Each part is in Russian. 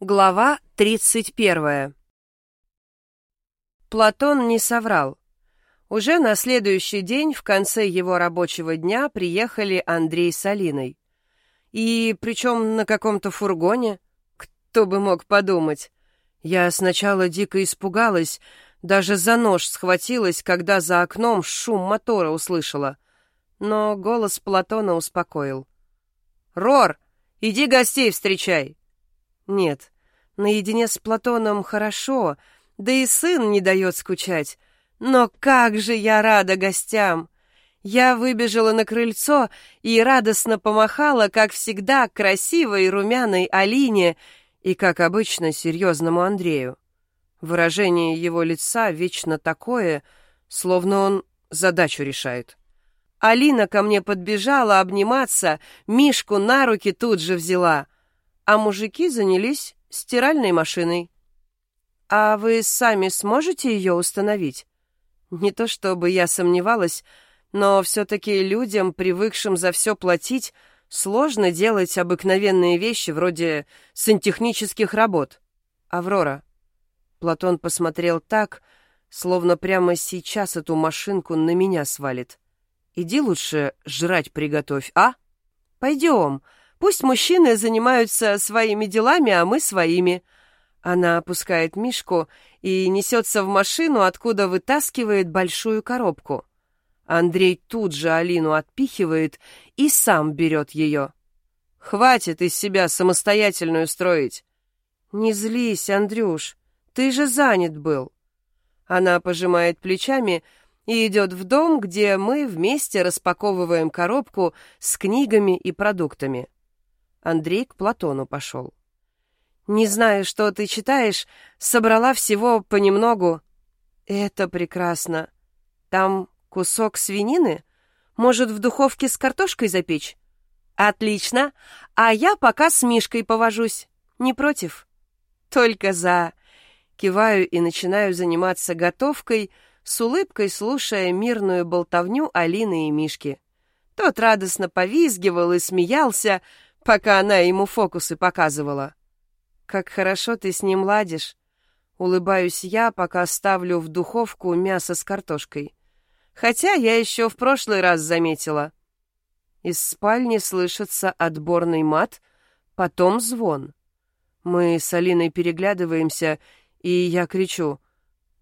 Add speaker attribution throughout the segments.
Speaker 1: Глава 31. Платон не соврал. Уже на следующий день, в конце его рабочего дня, приехали Андрей с Алиной. И причем на каком-то фургоне. Кто бы мог подумать. Я сначала дико испугалась, даже за нож схватилась, когда за окном шум мотора услышала. Но голос Платона успокоил. «Рор, иди гостей встречай!» Нет, наедине с Платоном хорошо, да и сын не дает скучать. Но как же я рада гостям! Я выбежала на крыльцо и радостно помахала, как всегда, красивой румяной Алине и, как обычно, серьезному Андрею. Выражение его лица вечно такое, словно он задачу решает. Алина ко мне подбежала обниматься, Мишку на руки тут же взяла — а мужики занялись стиральной машиной. А вы сами сможете ее установить? Не то чтобы я сомневалась, но все-таки людям, привыкшим за все платить, сложно делать обыкновенные вещи вроде сантехнических работ. Аврора. Платон посмотрел так, словно прямо сейчас эту машинку на меня свалит. Иди лучше жрать приготовь, а? Пойдем, — Пусть мужчины занимаются своими делами, а мы своими». Она опускает Мишку и несется в машину, откуда вытаскивает большую коробку. Андрей тут же Алину отпихивает и сам берет ее. «Хватит из себя самостоятельную строить». «Не злись, Андрюш, ты же занят был». Она пожимает плечами и идет в дом, где мы вместе распаковываем коробку с книгами и продуктами. Андрей к Платону пошел. «Не знаю, что ты читаешь, собрала всего понемногу». «Это прекрасно. Там кусок свинины? Может, в духовке с картошкой запечь?» «Отлично. А я пока с Мишкой повожусь. Не против?» «Только за». Киваю и начинаю заниматься готовкой, с улыбкой слушая мирную болтовню Алины и Мишки. Тот радостно повизгивал и смеялся, пока она ему фокусы показывала. Как хорошо ты с ним ладишь. Улыбаюсь я, пока ставлю в духовку мясо с картошкой. Хотя я еще в прошлый раз заметила. Из спальни слышится отборный мат, потом звон. Мы с Алиной переглядываемся, и я кричу.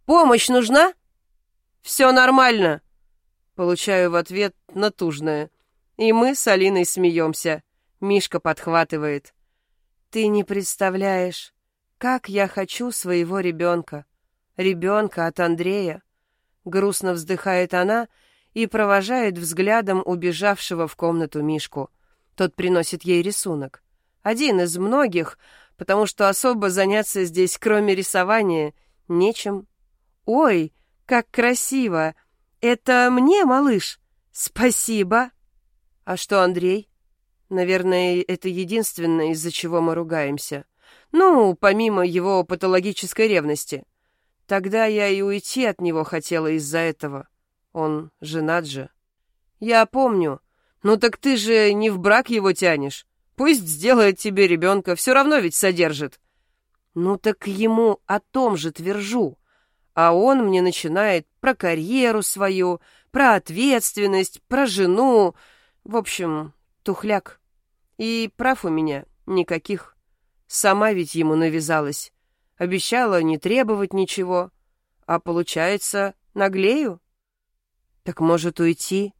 Speaker 1: «Помощь нужна?» «Все нормально!» Получаю в ответ натужное. И мы с Алиной смеемся. Мишка подхватывает. Ты не представляешь, как я хочу своего ребенка. Ребенка от Андрея. Грустно вздыхает она и провожает взглядом убежавшего в комнату Мишку. Тот приносит ей рисунок. Один из многих, потому что особо заняться здесь, кроме рисования, нечем. Ой, как красиво! Это мне, малыш? Спасибо! А что, Андрей? Наверное, это единственное, из-за чего мы ругаемся. Ну, помимо его патологической ревности. Тогда я и уйти от него хотела из-за этого. Он женат же. Я помню. Ну так ты же не в брак его тянешь. Пусть сделает тебе ребенка, все равно ведь содержит. Ну так ему о том же твержу. А он мне начинает про карьеру свою, про ответственность, про жену. В общем, Тухляк. И прав у меня никаких. Сама ведь ему навязалась. Обещала не требовать ничего. А получается, наглею? Так может уйти,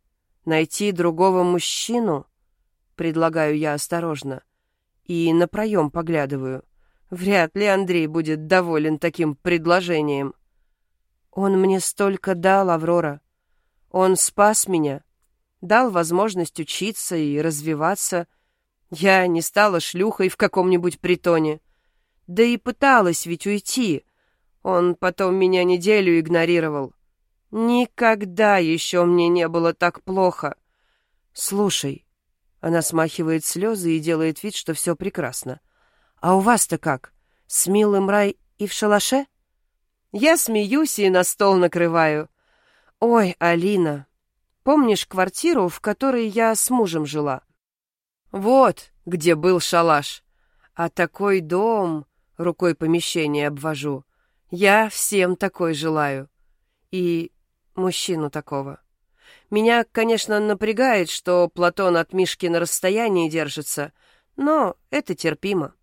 Speaker 1: найти другого мужчину? Предлагаю я осторожно. И на проем поглядываю. Вряд ли Андрей будет доволен таким предложением. Он мне столько дал, Аврора. Он спас меня, дал возможность учиться и развиваться. Я не стала шлюхой в каком-нибудь притоне. Да и пыталась ведь уйти. Он потом меня неделю игнорировал. Никогда еще мне не было так плохо. Слушай, она смахивает слезы и делает вид, что все прекрасно. А у вас-то как? С милым рай и в шалаше? Я смеюсь и на стол накрываю. Ой, Алина, Помнишь квартиру, в которой я с мужем жила? Вот где был шалаш. А такой дом, Рукой помещение обвожу. Я всем такой желаю. И мужчину такого. Меня, конечно, напрягает, что Платон от Мишки на расстоянии держится, но это терпимо.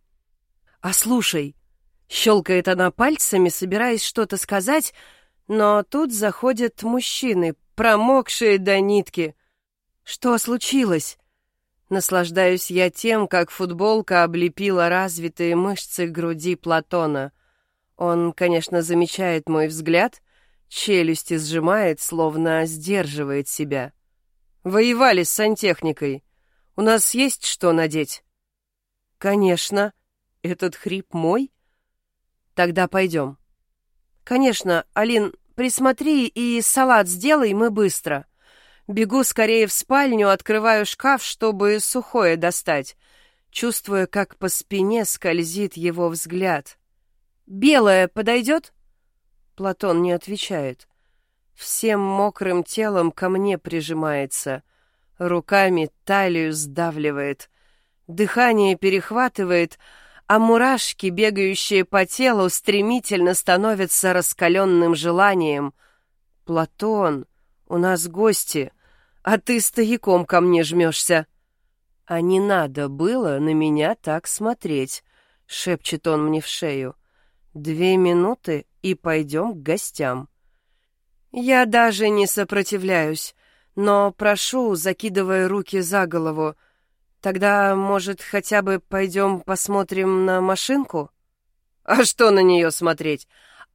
Speaker 1: «А слушай!» — щелкает она пальцами, собираясь что-то сказать, но тут заходят мужчины, промокшие до нитки. «Что случилось?» Наслаждаюсь я тем, как футболка облепила развитые мышцы груди Платона. Он, конечно, замечает мой взгляд, челюсти сжимает, словно сдерживает себя. «Воевали с сантехникой. У нас есть что надеть?» «Конечно. Этот хрип мой?» «Тогда пойдем». «Конечно, Алин, присмотри и салат сделай, мы быстро». Бегу скорее в спальню, открываю шкаф, чтобы сухое достать, чувствуя, как по спине скользит его взгляд. «Белое подойдет?» Платон не отвечает. Всем мокрым телом ко мне прижимается, руками талию сдавливает, дыхание перехватывает, а мурашки, бегающие по телу, стремительно становятся раскаленным желанием. «Платон!» У нас гости, а ты стояком ко мне жмешься. А не надо было на меня так смотреть, шепчет он мне в шею. Две минуты и пойдем к гостям. Я даже не сопротивляюсь, но прошу, закидывая руки за голову, тогда, может, хотя бы пойдем посмотрим на машинку? А что на нее смотреть?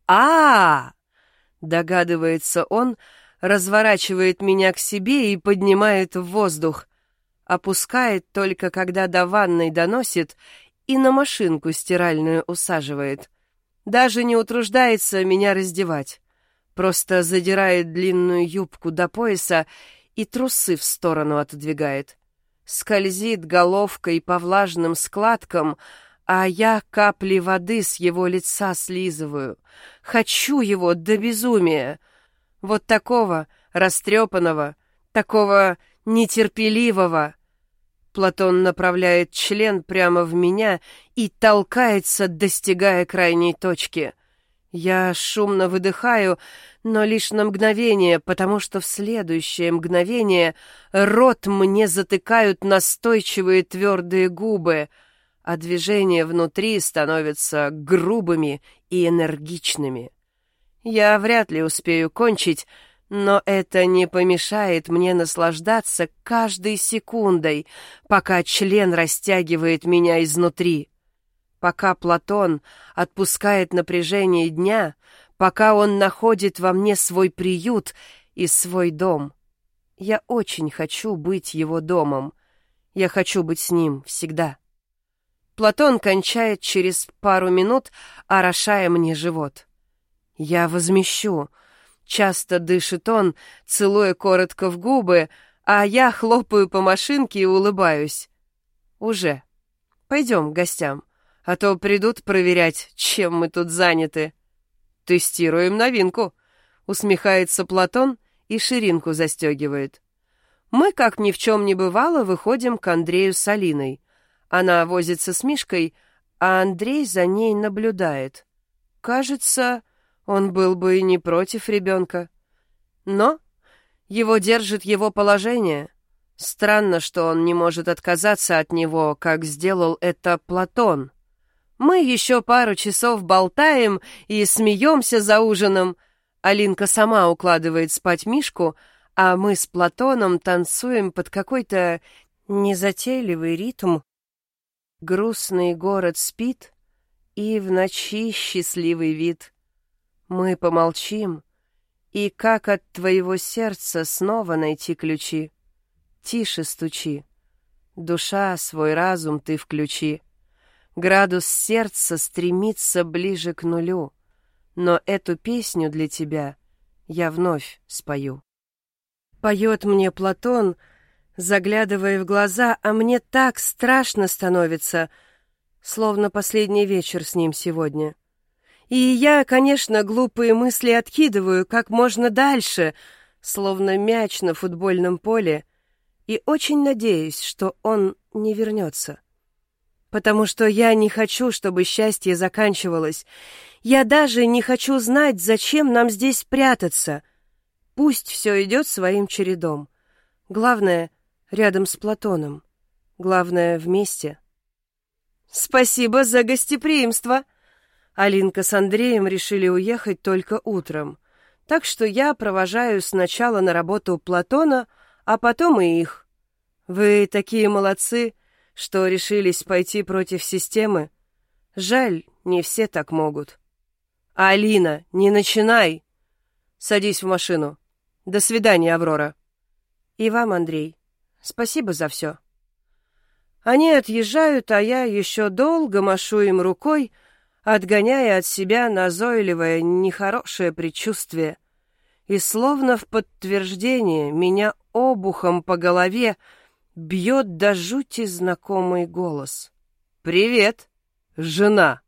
Speaker 1: А, -а, -а догадывается он, — разворачивает меня к себе и поднимает в воздух. Опускает только, когда до ванной доносит и на машинку стиральную усаживает. Даже не утруждается меня раздевать. Просто задирает длинную юбку до пояса и трусы в сторону отодвигает. Скользит головкой по влажным складкам, а я капли воды с его лица слизываю. Хочу его до безумия. Вот такого растрепанного, такого нетерпеливого. Платон направляет член прямо в меня и толкается, достигая крайней точки. Я шумно выдыхаю, но лишь на мгновение, потому что в следующее мгновение рот мне затыкают настойчивые твердые губы, а движения внутри становятся грубыми и энергичными. Я вряд ли успею кончить, но это не помешает мне наслаждаться каждой секундой, пока член растягивает меня изнутри. Пока Платон отпускает напряжение дня, пока он находит во мне свой приют и свой дом. Я очень хочу быть его домом. Я хочу быть с ним всегда. Платон кончает через пару минут, орошая мне живот. «Я возмещу». Часто дышит он, целуя коротко в губы, а я хлопаю по машинке и улыбаюсь. «Уже. Пойдем к гостям, а то придут проверять, чем мы тут заняты». «Тестируем новинку», — усмехается Платон и ширинку застегивает. Мы, как ни в чем не бывало, выходим к Андрею с Алиной. Она возится с Мишкой, а Андрей за ней наблюдает. Кажется, он был бы и не против ребенка. Но его держит его положение. Странно, что он не может отказаться от него, как сделал это Платон. Мы еще пару часов болтаем и смеемся за ужином. Алинка сама укладывает спать Мишку, а мы с Платоном танцуем под какой-то незатейливый ритм. Грустный город спит, и в ночи счастливый вид — мы помолчим, и как от твоего сердца снова найти ключи? Тише стучи, душа, свой разум ты включи. Градус сердца стремится ближе к нулю, но эту песню для тебя я вновь спою. Поет мне Платон, заглядывая в глаза, а мне так страшно становится, словно последний вечер с ним сегодня. И я, конечно, глупые мысли откидываю как можно дальше, словно мяч на футбольном поле, и очень надеюсь, что он не вернется. Потому что я не хочу, чтобы счастье заканчивалось. Я даже не хочу знать, зачем нам здесь прятаться. Пусть все идет своим чередом. Главное, рядом с Платоном. Главное, вместе. Спасибо за гостеприимство. Алинка с Андреем решили уехать только утром. Так что я провожаю сначала на работу Платона, а потом и их. Вы такие молодцы, что решились пойти против системы. Жаль, не все так могут. Алина, не начинай! Садись в машину. До свидания, Аврора. И вам, Андрей. Спасибо за все. Они отъезжают, а я еще долго машу им рукой, отгоняя от себя назойливое, нехорошее предчувствие. И словно в подтверждение меня обухом по голове бьет до жути знакомый голос. «Привет, жена!»